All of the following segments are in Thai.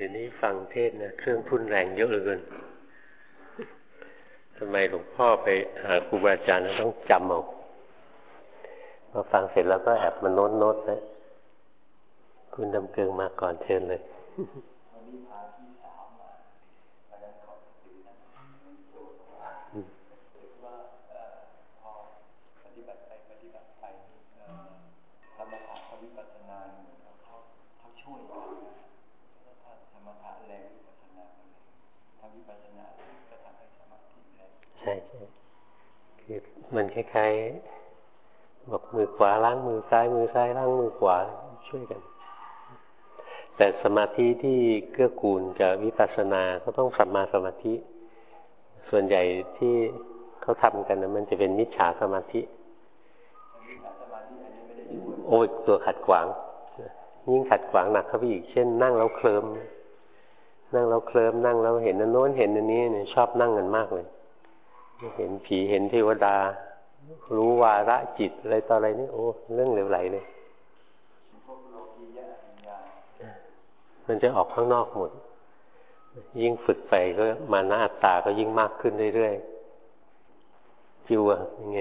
เดี๋ยวนี้ฟังเทศนะเครื่องพุ่นแรงเยอะเลยเกินทำไมหลวงพ่อไปหาครูบาอาจารย์ต้องจำเอาพอฟังเสร็จแล้วก็แอบมาโน้ตโน้ตนะคุณดำเกิงมาก่อนเชิญเลย มันคล้ายๆบอกมือขวาล้างมือซ้าย มือซ้ายล้างมือขวาช่วยกัน แต่สมาธิที่เกื้อกูลกับวิปัสสนาก็ต้องสัมมาสมาธิ ส่วนใหญ่ที่เขาทำกันนะมันจะเป็นมิจฉาสมาธิโอ้ยตัวขัดขวาง ยิ่งขัดขวางหนักเข้าไปอีกเช่น นั่งแล้วเคลิมนั่งแล้วเคลิมนั่งแล้วเห็นนั้นโน้นเห็นอันนี้เนี่ยชอบนั่งกันมากเลย เห็นผีเห็นเทวดา รู้วาระจิตอะไรต่ออะไรนี่โอ้เรื่องเหลวไหลเลยมันจะออกข้างนอกหมด ยิ่งฝึกไปก็มาหน้าตาก็ยิ่งมากขึ้นเรื่อยๆฟิวอะยังไง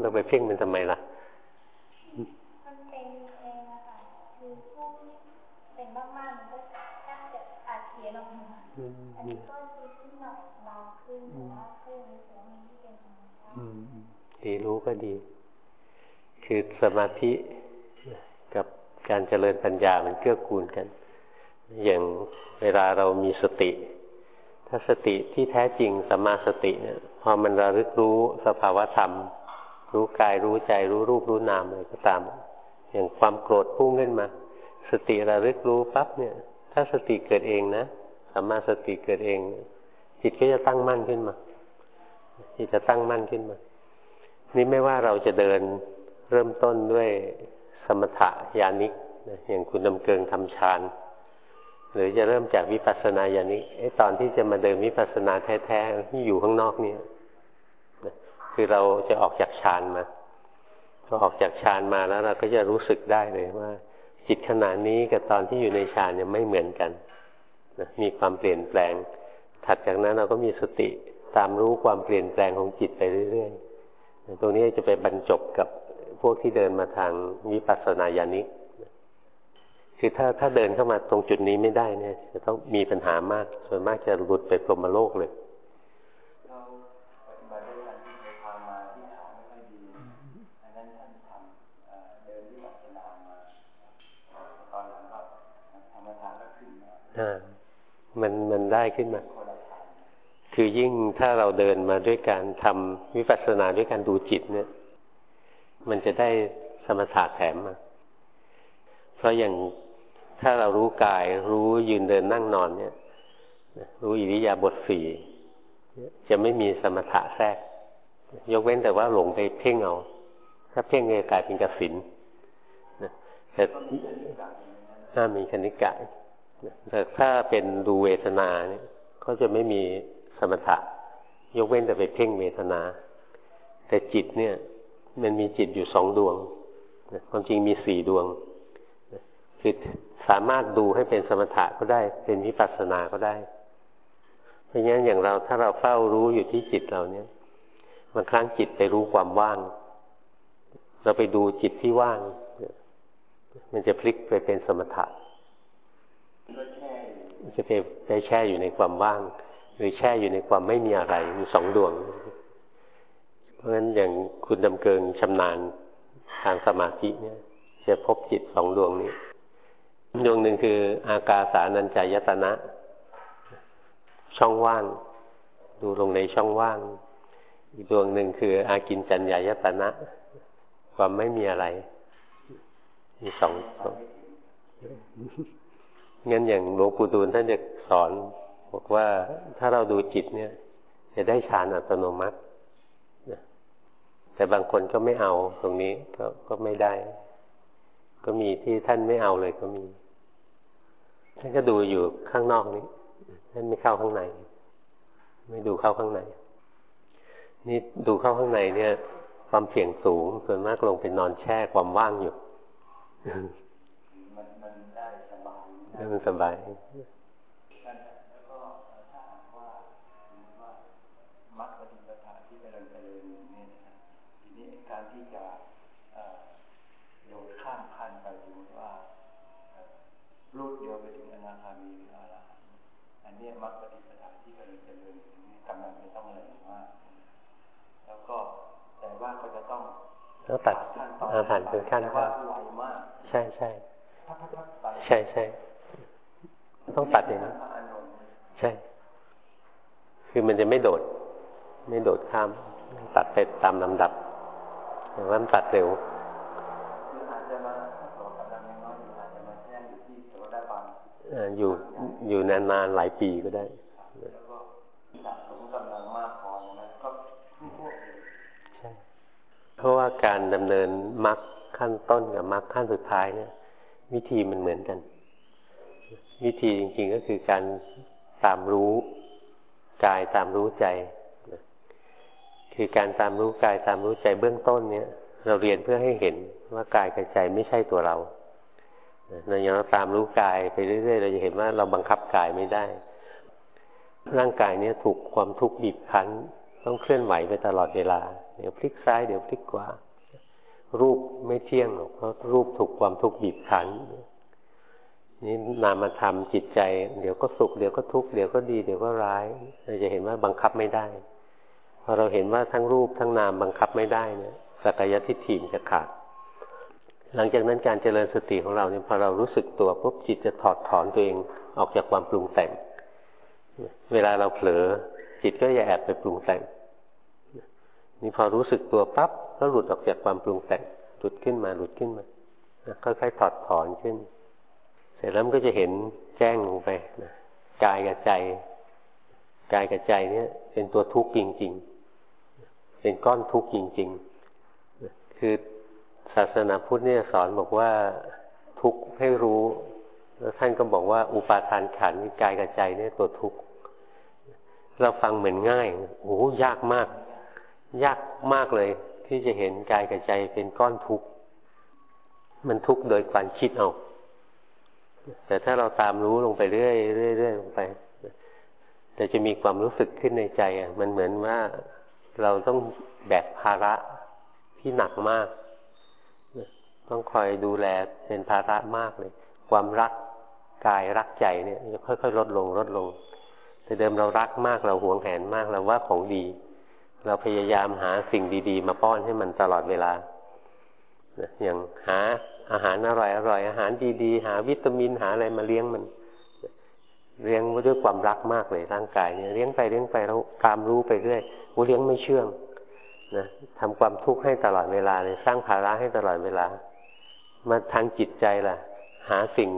เราไปเพ่งมันทำไมล่ะ ติดีรู้ก็ดี คือสมาธิกับการเจริญปัญญามันเกื้อกูลกัน อย่างเวลาเรามีสติ ถ้าสติที่แท้จริงสมาสติเนี่ยพอมันระลึกรู้สภาวธรรม รู้กายรู้ใจรู้รูปรู้นามอะไรก็ตาม อย่างความโกรธพุ่งขึ้นมา สติระลึกรู้ปั๊บเนี่ย ถ้าสติเกิดเองนะ สัมมาสติเกิดเอง จิตก็จะตั้งมั่นขึ้นมาจิตจะตั้งมั่นขึ้นมา นี่ไม่ว่าเราจะเดินเริ่มต้นด้วยสมถะญาณิกอย่างคุณดำเกิงทำฌานหรือจะเริ่มจากวิปัสสนาญาณิกไอ้ตอนที่จะมาเดินวิปัสสนาแท้ๆที่อยู่ข้างนอกเนี่ยคือเราจะออกจากฌานมาพอออกจากฌานมาแล้วเราก็จะรู้สึกได้เลยว่า จิตขณะนี้กับตอนที่อยู่ในฌานเนี่ยไม่เหมือนกัน นะมีความเปลี่ยนแปลง ถัดจากนั้นเราก็มีสติตามรู้ความเปลี่ยนแปลงของจิตไปเรื่อยๆ ตรงนี้จะไปบรรจบกับพวกที่เดินมาทางวิปัสสนาญาณิกคือถ้าถ้าเดินเข้ามาตรงจุดนี้ไม่ได้เนี่ย จะต้องมีปัญหามาก ส่วนมากจะหลุดไปพรหมโลกเลยอ่า มันมันได้ขึ้นมา คือยิ่งถ้าเราเดินมาด้วยการทำวิปัสสนาด้วยการดูจิตเนี่ย มันจะได้สมถะแถมมา เพราะอย่างถ้าเรารู้กาย รู้ยืนเดินนั่งนอนเนี่ย รู้อิริยาบถสี่จะไม่มีสมถะแทรก ยกเว้นแต่ว่าหลงไปเพ่งเอา ถ้าเพ่งเงกลายเป็นกสินแต่ถ้ามีคณิกะ แต่ถ้าเป็นดูเวทนาเนี่ยก็จะไม่มีสมถะ ยกเว้นแต่ไปเพ่งเวทนา แต่จิตเนี่ย มันมีจิตอยู่สองดวงความจริงมีสี่ดวงคือสามารถดูให้เป็นสมถะก็ได้ เป็นวิปัสสนาก็ได้ เพราะงั้นอย่างเราถ้าเราเฝ้ารู้อยู่ที่จิตเราเนี่ยบางครั้งจิตไปรู้ความว่าง เราไปดูจิตที่ว่าง มันจะพลิกไปเป็นสมถะ จะไปไปแช่อยู่ในความว่าง หรือแช่อยู่ในความไม่มีอะไรมีสองดวง เพราะฉะนั้นอย่างคุณดำเกิงชำนาญทางสมาธิเนี่ย จะพบจิตสองดวงนี้ ดวงหนึ่งคืออากาสานัญจายตนะ ช่องว่าง ดูลงในช่องว่าง อีกดวงหนึ่งคือ อากินจัญญายตนะ ความไม่มีอะไร มีสองสอง งั้นอย่างหลวงปู่ดูลท่านจะสอนบอกว่าถ้าเราดูจิตเนี่ย จะได้ฌานอัตโนมัติแต่บางคนก็ไม่เอาตรงนี้ก็ก็ไม่ได้ ก็มีที่ท่านไม่เอาเลยก็มี ท่านก็ดูอยู่ข้างนอกนี้ท่านไม่เข้าข้างใน ไม่ดูเข้าข้างใน นี่ดูเข้าข้างในเนี่ย ความเสี่ยงสูงส่วนมากลงไปนอนแช่ความว่างอยู่ บายมันสบายรูดเดียวไปถึงอนาคามีหรืออรหันต์อันนี้มรรคปฏิปทาที่กำลังเจริญกำลังไม่ต้องอะไรมาแล้วก็แต่ว่าก็จะต้องแล้วตัดอาหารเป็นขั้นว่าไวมาก ใช่ใช่ใช่ใช่ ต้องตัดอย่างนี้ใช่ คือมันจะไม่โดด ไม่โดดข้าม ตัดไปตามลำดับแต่ว่ามันตัดเร็วอยู่อยู่นานๆหลายปีก็ได้เพราะว่าการดำเนินมรรคขั้นต้นกับมรรคขั้นสุดท้ายเนี่ย วิธีมันเหมือนกัน วิธีจริงๆก็คือการตามรู้กายตามรู้ใจ คือการตามรู้กายตามรู้ใจเบื้องต้นเนี่ย เราเรียนเพื่อให้เห็นว่ากายกับใจไม่ใช่ตัวเราเราอย่างเราตามรู้กายไปเรื่อยๆ เราจะเห็นว่าเราบังคับกายไม่ได้ ร่างกายเนี้ยถูกความทุกข์บีบคั้น ต้องเคลื่อนไหวไปตลอดเวลา เดี๋ยวพลิกซ้ายเดี๋ยวพลิกขวารูปไม่เที่ยงหรอกเพราะรูปถูกความทุกข์บีบคั้น นี่นามธรรมจิตใจ เดี๋ยวก็สุขเดี๋ยวก็ทุกข์เดี๋ยวก็ดีเดี๋ยวก็ร้าย เราจะเห็นว่าบังคับไม่ได้พอเราเห็นว่าทั้งรูปทั้งนามบังคับไม่ได้เนี่ยสักยทิฏฐิมจะขาด หลังจากนั้นการเจริญสติของเราเนี่ยพอเรารู้สึกตัวปุ๊บจิตจะถอดถอนตัวเองออกจากความปรุงแต่ง เวลาเราเผลอจิตก็จะแอบไปปรุงแต่งนี่พอรู้สึกตัวปั๊บก็หลุดออกจากความปรุงแต่งหลุดขึ้นมาหลุดขึ้นมาค่อยๆถอดถอนขึ้น เสร็จแล้วมันก็จะเห็นแจ้งลงไปนะกายกับใจกายกับใจเนี่ยเป็นตัวทุกข์จริง ๆ เป็นก้อนทุกข์จริง ๆ คือศาสนาพุทธเนี่ยสอนบอกว่าทุกข์ให้รู้ แล้วท่านก็บอกว่าอุปาทานขันกายกับใจเนี่ยตัวทุกข์เราฟังเหมือนง่ายโอ้ยากมาก ยากมากเลย ที่จะเห็นกายกับใจเป็นก้อนทุกข์มันทุกข์โดยการคิดเอา แต่ถ้าเราตามรู้ลงไปเรื่อยเรื่อยเรื่อยลงไปแต่จะมีความรู้สึกขึ้นในใจอะ มันเหมือนว่าเราต้องแบกภาระที่หนักมาก ต้องคอยดูแลเป็นภาระมากเลย ความรักกายรักใจเนี่ยจะค่อยๆลดลงลดลง แต่เดิมเรารักมากเราหวงแหนมากเราว่าของดี เราพยายามหาสิ่งดี ๆ มาป้อนให้มันตลอดเวลาอย่างหา อาหารอร่อยอร่อยอาหารดีๆ หาวิตามินหาอะไรมาเลี้ยงมัน เลี้ยงด้วยความรักมากเลยร่างกายเนี่ยเลี้ยงไปเลี้ยงไปแล้วตามรู้ไปเรื่อยว่าเลี้ยงไม่เชื่องนะทำความทุกข์ให้ตลอดเวลาเลยสร้างภาระให้ตลอดเวลา มาทางจิตใจล่ะ หาสิ่ง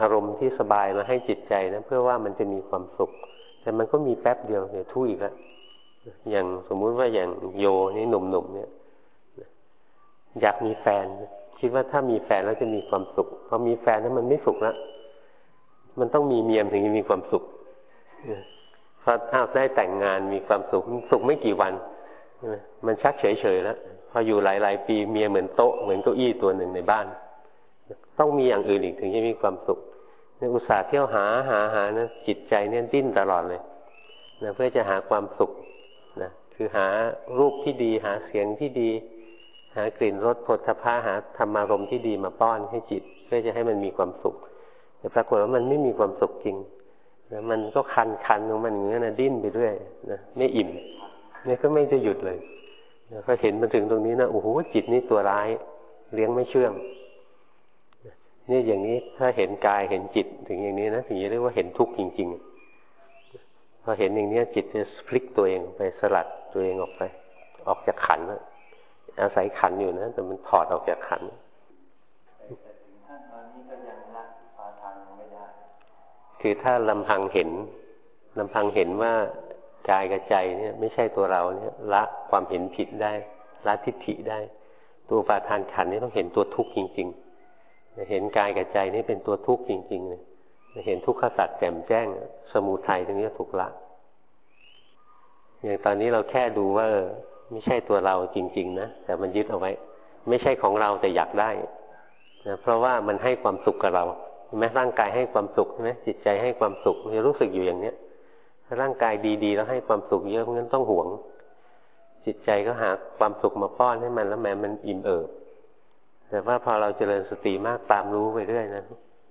อารมณ์ที่สบายมาให้จิตใจนะเพื่อว่ามันจะมีความสุข แต่มันก็มีแป๊บเดียวเดี๋ยวทุกอีกแล้วอย่างสมมุติว่าอย่างโยนี่หนุ่มๆเนี่ย อยากมีแฟน คิดว่าถ้ามีแฟนแล้วจะมีความสุขพอมีแฟนแล้วมันไม่สุขล้วมันต้องมีเมียมถึงจะมีความสุขพอถ้าได้แต่งงานมีความสุขสุขไม่กี่วันมันชักเฉยๆแล้วพออยู่หลายๆ ปีเมียเหมือนโต๊ะเหมือนเก้าอี้ตัวหนึ่งในบ้าน ต้องมีอย่างอื่นอีกถึงจะมีความสุขในอุตสาห์เที่ยวหาหาหานะจิตใจเนี่ยดิ้นตลอดเลยนะเพื่อจะหาความสุขนะคือหารูปที่ดีหาเสียงที่ดี หากลิ่นรสผลทพะหาธรรมารมที่ดีมาป้อนให้จิต เพื่อจะให้มันมีความสุข แต่ปรากฏว่ามันไม่มีความสุขจริงนะมันก็คันคันของมันอย่างนี้นะดิ้นไปเรื่อยนะไม่อิ่มนี่ก็ไม่จะหยุดเลยพอเห็นมาถึงตรงนี้นะโอ้โหจิตนี่ตัวร้าย เลี้ยงไม่เชื่องนี่อย่างนี้ถ้าเห็นกายเห็นจิตถึงอย่างนี้นะถึงจะเรียกว่าเห็นทุกข์จริง ๆ พอเห็นอย่างนี้จิตจะพลิกตัวเองไปสลัดตัวเองออกไป ออกจากขันนะ อาศัยขันอยู่นะแต่มันถอดออกจากขันคือถ้าลำพังเห็นลำพังเห็นว่ากายกับใจเนี่ย ไม่ใช่ตัวเราเนี่ยละความเห็นผิดได้ละทิฏฐิได้ ตัวปาทานขันนี่ต้องเห็นตัวทุกข์จริงๆเห็นกายกับใจนี่เป็นตัวทุกข์จริงๆเลยเห็นทุกขสัตว์แจ่มแจ้ง สมุทัยตรงนี้ถูกละอย่างตอนนี้เราแค่ดูว่า ไม่ใช่ตัวเราจริง ๆ นะ แต่มันยึดเอาไว้ ไม่ใช่ของเราแต่อยากได้นะเพราะว่ามันให้ความสุขกับเราเห็นไหมร่างกายให้ความสุขใช่ไหมจิตใจให้ความสุขจะรู้สึกอยู่อย่างเนี้ยถ้าร่างกายดีๆ แล้วให้ความสุขเยอะเพราะงั้นต้องหวง จิตใจก็หาความสุขมาป้อนให้มันแล้วแม้มันอิ่มเอิบแต่ว่าพอเราเจริญสติมากตามรู้ไปเรื่อยนะ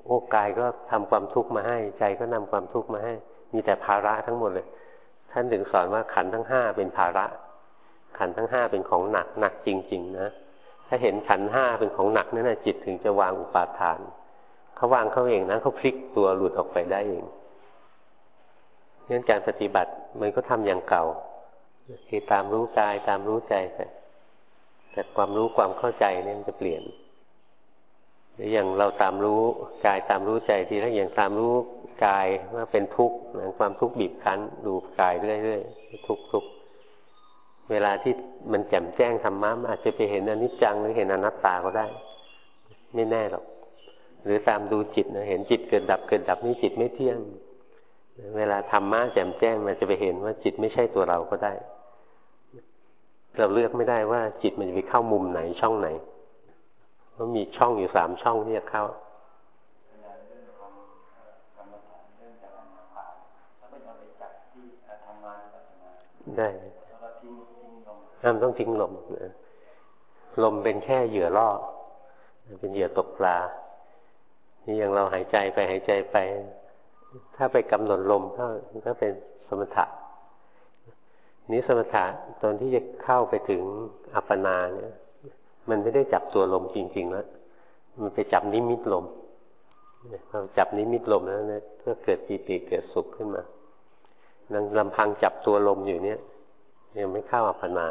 โอ้กายก็ทำความทุกข์มาให้ ใจก็นำความทุกข์มาให้ มีแต่ภาระทั้งหมดเลย ท่านถึงสอนว่าขันทั้งห้าเป็นภาระ ขันทั้งห้าเป็นของหนักหนักจริง ๆ นะ ถ้าเห็นขันห้าเป็นของหนักนั่นนะจิตถึงจะวางอุปาทาน เขาวางเขาเองนะเขาพลิกตัวหลุดออกไปได้เองงั้นการปฏิบัติมันก็ทำอย่างเก่าคือตามรู้กายตามรู้ใจไปแต่ความรู้ความเข้าใจเนี่ยมันจะเปลี่ยน หรืออย่างเราตามรู้กายตามรู้ใจทีละอย่างตามรู้กายว่าเป็นทุกข์ความทุกข์บีบคั้น ดูกายเรื่อยๆทุกทุก เวลาที่มันแจ่มแจ้งธรรมะอาจจะไปเห็นอนิจจังหรือเห็นอนัตตาก็ได้ ไม่แน่หรอก หรือตามดูจิตนะเห็นจิตเกิดดับเกิดดับนี่จิตไม่เที่ยง เวลาธรรมะแจ่มแจ้งมันจะไปเห็นว่าจิตไม่ใช่ตัวเราก็ได้ เราเลือกไม่ได้ว่าจิตมันจะไปเข้ามุมไหนช่องไหนเพราะมีช่องอยู่สามช่องที่จะเข้าได้ ห้ามต้องทิ้งลมลมเป็นแค่เหยื่อล่อเป็นเหยื่อตกปลา นี่อย่างเราหายใจไปหายใจไป ถ้าไปกำหนดลมก็ก็เป็นสมถะนี้สมถะตอนที่จะเข้าไปถึงอัปปนาเนี่ย มันไม่ได้จับตัวลมจริง ๆ แล้วมันไปจับนิมิตลมเราจับนิมิตลมแล้วเนี่ยก็เกิดปีติเกิดสุขขึ้นมาลำพังจับตัวลมอยู่เนี่ย ยังไม่เข้าอัปปนา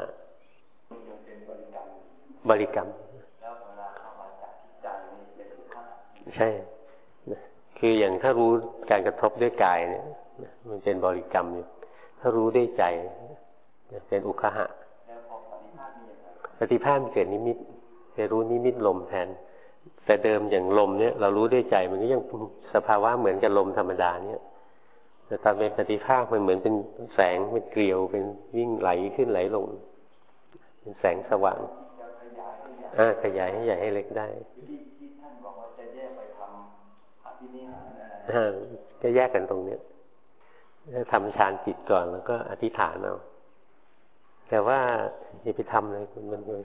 บริกรรม ใช่ คืออย่างถ้ารู้การกระทบด้วยกายเนี่ยมันเป็นบริกรรมอยู่ ถ้ารู้ด้วยใจเป็นอุคหะปฏิภาณเกิดนิมิตไปรู้นิมิตลมแทน แต่เดิมอย่างลมเนี่ย เรารู้ด้วยใจมันก็ยังสภาวะเหมือนกับลมธรรมดาเนี่ย แต่ตอนเป็นปฏิภาคมันเหมือนเป็นแสงเป็นเกลียวเป็นวิ่งไหลขึ้นไหลลง เป็นแสงสว่างอ่าขยายให้ใหญ่ให้เล็กได้ก็แยกกันตรงเนี้ยถ้าทำฌานจิตก่อนแล้วก็อธิษฐานเอาแต่ว่าอย่าไปทำเลยมันเลย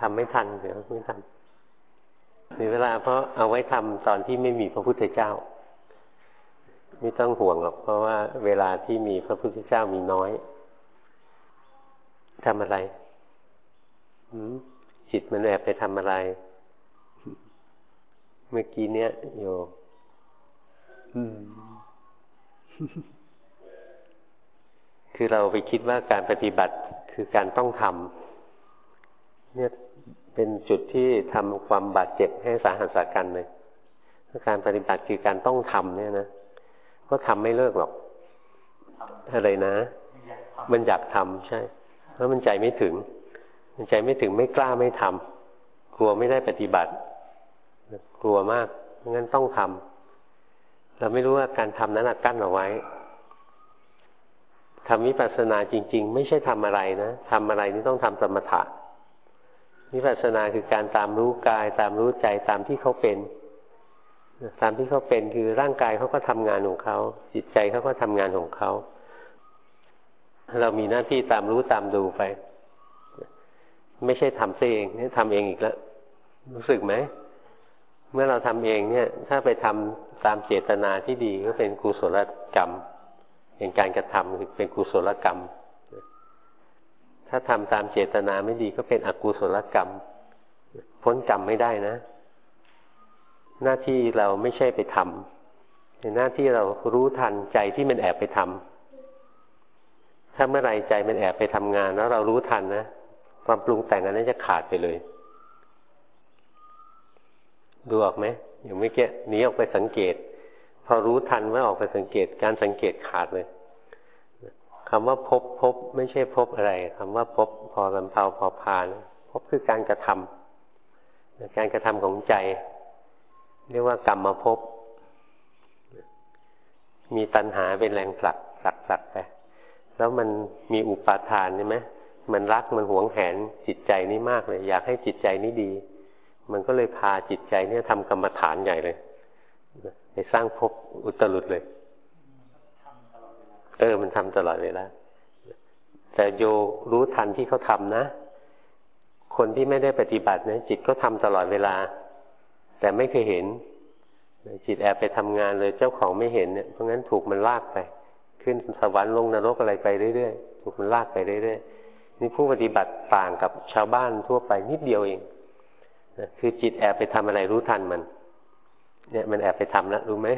ทำไม่ทันเดี๋ยวไม่ทันมีเวลาเพราะเอาไว้ทำตอนที่ไม่มีพระพุทธเจ้า ไม่ต้องห่วงหรอกเพราะว่าเวลาที่มีพระพุทธเจ้ามีน้อยทำอะไรจิตมันแอบไปทำอะไร เมื่อกี้เนี้ยโยคือเราไปคิดว่าการปฏิบัติคือการต้องทำเนี่ยเป็นจุดที่ทำความบาดเจ็บให้สาหัสสากันเลยการปฏิบัติคือการต้องทำเนี่ยนะ ก็ทำไม่เลิกหรอก อะไรนะ มันอยากทำใช่ เพราะมันใจไม่ถึง มันใจไม่ถึงไม่กล้าไม่ทำกลัวไม่ได้ปฏิบัติ กลัวมากงั้นต้องทำเราไม่รู้ว่าการทำนั้นกั้นเอาไว้ทำวิปัสสนาจริง ๆ ไม่ใช่ทำอะไรนะทำอะไรนี่ต้องทำสมถะวิปัสสนาคือการตามรู้กาย ตามรู้ใจตามที่เขาเป็น ตามที่เขาเป็นคือร่างกายเขาก็ทำงานของเขาจิตใจเขาก็ทำงานของเขาเรามีหน้าที่ตามรู้ตามดูไป ไม่ใช่ทำเองนี่ทำเองอีกแล้ว รู้สึกไหม เมื่อเราทำเองเนี่ย ถ้าไปทำตามเจตนาที่ดีก็เป็นกุศลกรรม เป็นการกระทำเป็นกุศลกรรม ถ้าทำตามเจตนาไม่ดีก็เป็นอกุศลกรรม พ้นกรรมไม่ได้นะ หน้าที่เราไม่ใช่ไปทำเป็นหน้าที่เรารู้ทันใจที่มันแอบไปทำถ้าเมื่อไรใจมันแอบไปทำงานแล้วเรารู้ทันนะความปรุงแต่งอันนั้นจะขาดไปเลย ดูออกไหมอย่างไม่เกี้หนีออกไปสังเกต พอรู้ทันว่าออกไปสังเกต การสังเกตขาดเลยคำว่าพบพบไม่ใช่พบอะไรคำว่าพบพอลำเพาพอพาน พบคือการกระทำการกระทำของใจ เรียกว่ากรรมมาพมีตัณหาเป็นแรงผลักผลักผลักไปแล้วมันมีอุปาทานใช่ไหมมันรักมันหวงแหนจิตใจนี้มากเลย อยากให้จิตใจนี้ดี มันก็เลยพาจิตใจเนี่ยทำกรรมฐานใหญ่เลยไปสร้างภพอุตรุดเลยเออ มันทำตลอดเวลาแต่โยรู้ทันที่เขาทำนะ คนที่ไม่ได้ปฏิบัตินี่จิตก็ทำตลอดเวลา แต่ไม่เคยเห็น จิตแอบไปทำงานเลยเจ้าของไม่เห็นเนี่ยเพราะงั้นถูกมันลากไป ขึ้นสวรรค์ลงนรกอะไรไปเรื่อยๆถูกมันลากไปเรื่อยๆนี่ผู้ปฏิบัติต่างกับชาวบ้านทั่วไปนิดเดียวเองคือจิตแอบไปทำอะไรรู้ทันมัน เนี่ยมันแอบไปทำแล้วรู้ไหม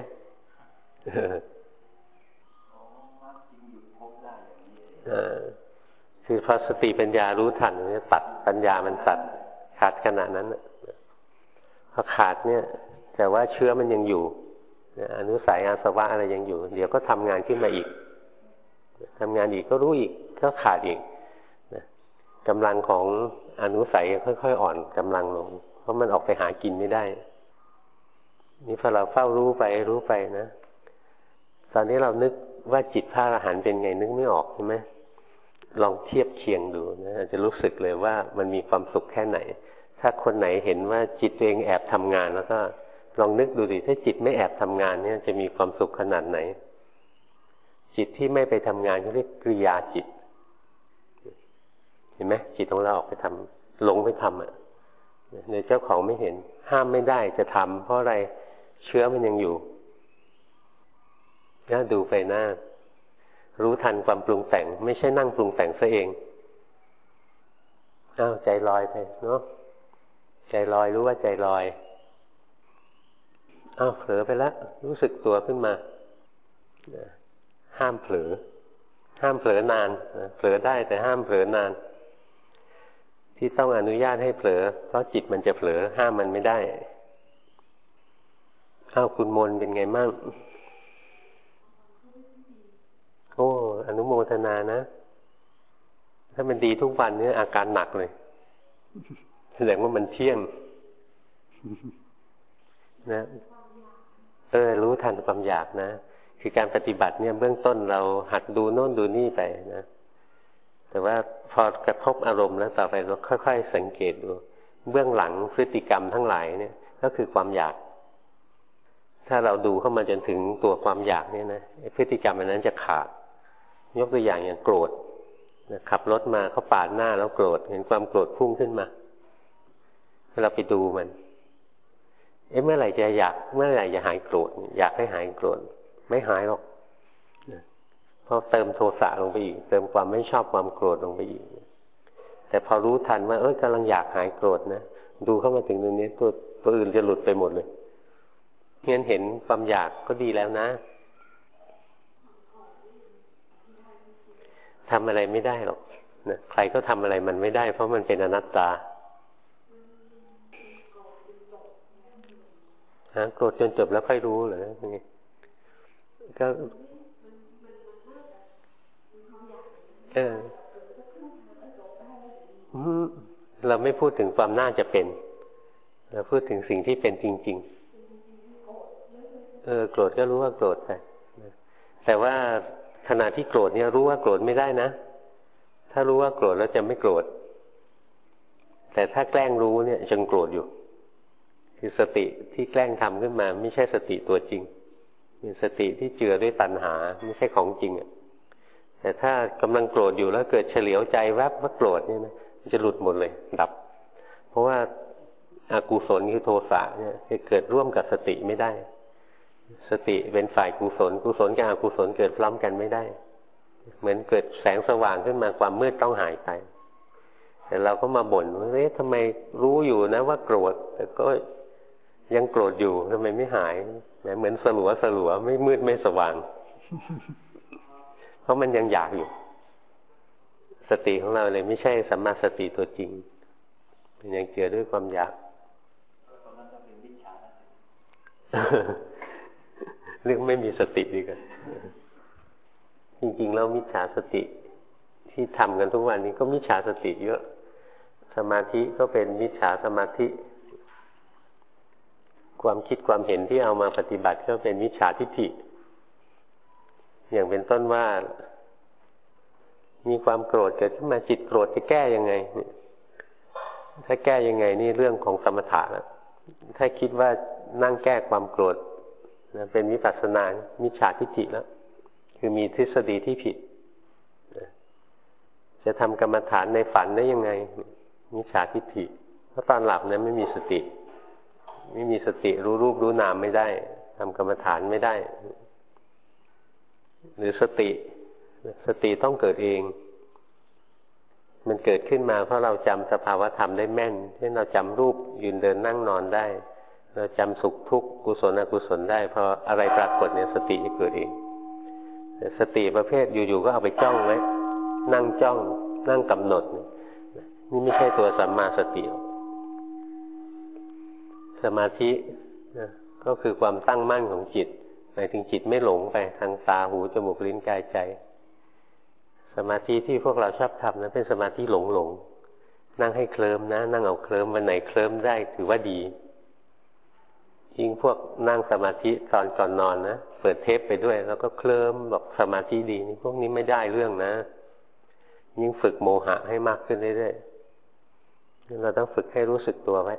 คือพอสติปัญญารู้ทันเนี่ยตัดปัญญามันตัดขาดขณะนั้น พอขาดเนี่ย แต่ว่าเชื้อมันยังอยู่อนุสัยอาสวะอะไรยังอยู่ เดี๋ยวก็ทำงานขึ้นมาอีกทำงานอีกก็รู้อีกก็ขาดอีกกำลังของอนุสัยค่อยๆ อ่อนกำลังลง เพราะมันออกไปหากินไม่ได้ นี่พอเราเฝ้ารู้ไปรู้ไปนะ ตอนนี้เรานึกว่าจิตพระอรหันต์เป็นไงนึกไม่ออกใช่ไหมลองเทียบเคียงดูนะจะรู้สึกเลยว่ามันมีความสุขแค่ไหน ถ้าคนไหนเห็นว่าจิตตัวเองแอบทำงาน แล้วก็ลองนึกดูดิถ้าจิตไม่แอบทำงานเนี่ยจะมีความสุขขนาดไหน จิตที่ไม่ไปทำงานเขาเรียกกริยาจิต เห็นไหมจิตของเราออกไปทำหลงไปทำอะในเจ้าของไม่เห็น ห้ามไม่ได้จะทำเพราะอะไรเชื้อมันยังอยู่น่าดูไปหน้า รู้ทันความปรุงแต่ง ไม่ใช่นั่งปรุงแต่งซะเองอ้าวใจลอยไปเนาะ ใจลอยรู้ว่าใจลอยอ้าวเผลอไปแล้วรู้สึกตัวขึ้นมาห้ามเผลอ ห้ามเผลอนานเผลอได้แต่ห้ามเผลอนาน ที่ต้องอนุญาตให้เผลอ เพราะจิตมันจะเผลอห้ามมันไม่ได้อ้าวคุณมนเป็นไงมั่งโอ้อนุโมทนานะ ถ้ามันดีทุกวันเนี่ยอาการหนักเลย แสดงว่ามันเที่ยงนะเออรู้ทันความอยากนะ คือการปฏิบัติเนี่ยเบื้องต้นเราหัดดูโน่นดูนี่ไปนะ แต่ว่าพอกระทบอารมณ์แล้วต่อไปเราค่อย ๆ สังเกตดู เบื้องหลังพฤติกรรมทั้งหลายเนี่ย ก็คือความอยาก ถ้าเราดูเข้ามาจนถึงตัวความอยากเนี่ยนะพฤติกรรมอันนั้นจะขาด ยกตัวอย่างอย่างโกรธขับรถมาเขาปาดหน้าแล้วโกรธเห็นความโกรธพุ่งขึ้นมา เราไปดูมัน เอ๊ะเมื่อไหร่จะอยาก เมื่อไหร่จะหายโกรธ อยากให้หายโกรธ ไม่หายหรอกเพราะเติมโทสะลงไปอีก เติมความไม่ชอบความโกรธลงไปอีก แต่พอรู้ทันว่า เอ้ยกำลังอยากหายโกรธนะ ดูเข้ามาถึงตรงนี้ตัวตัวอื่นจะหลุดไปหมดเลยเพียนเห็นความอยากก็ดีแล้วนะทำอะไรไม่ได้หรอกนะใครก็ทำอะไรมันไม่ได้ เพราะมันเป็นอนัตตา ฮะโกรธจนจบแล้วค่อยรู้เหรอก็เออเราไม่พูดถึงความน่าจะเป็น เราพูดถึงสิ่งที่เป็นจริง ๆ เออ โกรธก็รู้ว่าโกรธไปแต่ว่าขณะที่โกรธเนี่ยรู้ว่าโกรธไม่ได้นะ ถ้ารู้ว่าโกรธแล้วจะไม่โกรธ แต่ถ้าแกล้งรู้เนี่ยยังโกรธอยู่ คือสติที่แกล้งทำขึ้นมา ไม่ใช่สติตัวจริงเป็นสติที่เจือด้วยตัณหา ไม่ใช่ของจริงอะแต่ถ้ากำลังโกรธอยู่แล้วเกิดเฉลียวใจแวบว่าโกรธเนี่ยนะมันจะหลุดหมดเลยดับ เพราะว่าอากุศลคือโทสะเนี่ยจะเกิดร่วมกับสติไม่ได้ สติเป็นฝ่ายกุศลกุศลกับอกุศลเกิดพร้อมกันไม่ได้ เหมือนเกิดแสงสว่างขึ้นมาความมืดต้องหายไปแต่เราก็มาบ่นว่าเอ๊ะทำไมรู้อยู่นะว่าโกรธแต่ก็ ยังโกรธอยู่ทำไมไม่หายแหมเหมือนสลัวสลัวไม่มืดไม่สว่าง เพราะมันยังอยากอยู่ สติของเราเลยไม่ใช่สัมมาสติตัวจริงมันยังเจือด้วยความอยากเรื่องไม่มีสติดีกันจริงๆแล้วมิจฉาสติที่ทำกันทุกวันนี้ก็มิจฉาสติเยอะ สมาธิก็เป็นมิจฉาสมาธิ ความคิดความเห็นที่เอามาปฏิบัติก็เป็นมิจฉาทิฏฐิ อย่างเป็นต้นว่า มีความโกรธเกิดขึ้นมาจิตโกรธจะแก้ยังไง ถ้าแก้ยังไงนี่เรื่องของสมถะแล้วถ้าคิดว่านั่งแก้ความโกรธนะเป็นวิปัสสนามิจฉาทิฏฐิแล้ว คือมีทฤษฎีที่ผิด จะทำกรรมฐานในฝันได้ยังไง มิจฉาทิฏฐิเพราะตอนหลับเนี่ยไม่มีสติ ไม่มีสติรู้รูปรู้นามไม่ได้ทำกรรมฐานไม่ได้ หรือสติ สติต้องเกิดเอง มันเกิดขึ้นมาเพราะเราจำสภาวธรรมได้แม่นเช่นเราจำรูปยืนเดินนั่งนอนได้ เราจำสุขทุกข์กุศลอกุศลได้พออะไรปรากฏเนี่ยสติจะเกิดเองสติประเภทอยู่ๆก็เอาไปจ้องไว้นั่งจ้อง นั่งกำหนด นี่ไม่ใช่ตัวสัมมาสติ สมาธินะก็คือความตั้งมั่นของจิตหมายถึงจิตไม่หลงไปทางตาหูจมูกลิ้นกายใจ สมาธิที่พวกเราชอบทำนะเป็นสมาธิหลงหลงนั่งให้เคลิมนะ นั่งเอาเคลิมวันไหนเคลิมได้ถือว่าดียิ่งพวกนั่งสมาธิตอนก่อนนอนนะเปิดเทปไปด้วย แล้วก็เคลิมบอกสมาธิดีนี่พวกนี้ไม่ได้เรื่องนะ ยิ่งฝึกโมหะให้มากขึ้นเรื่อยๆเราต้องฝึกให้รู้สึกตัวไว้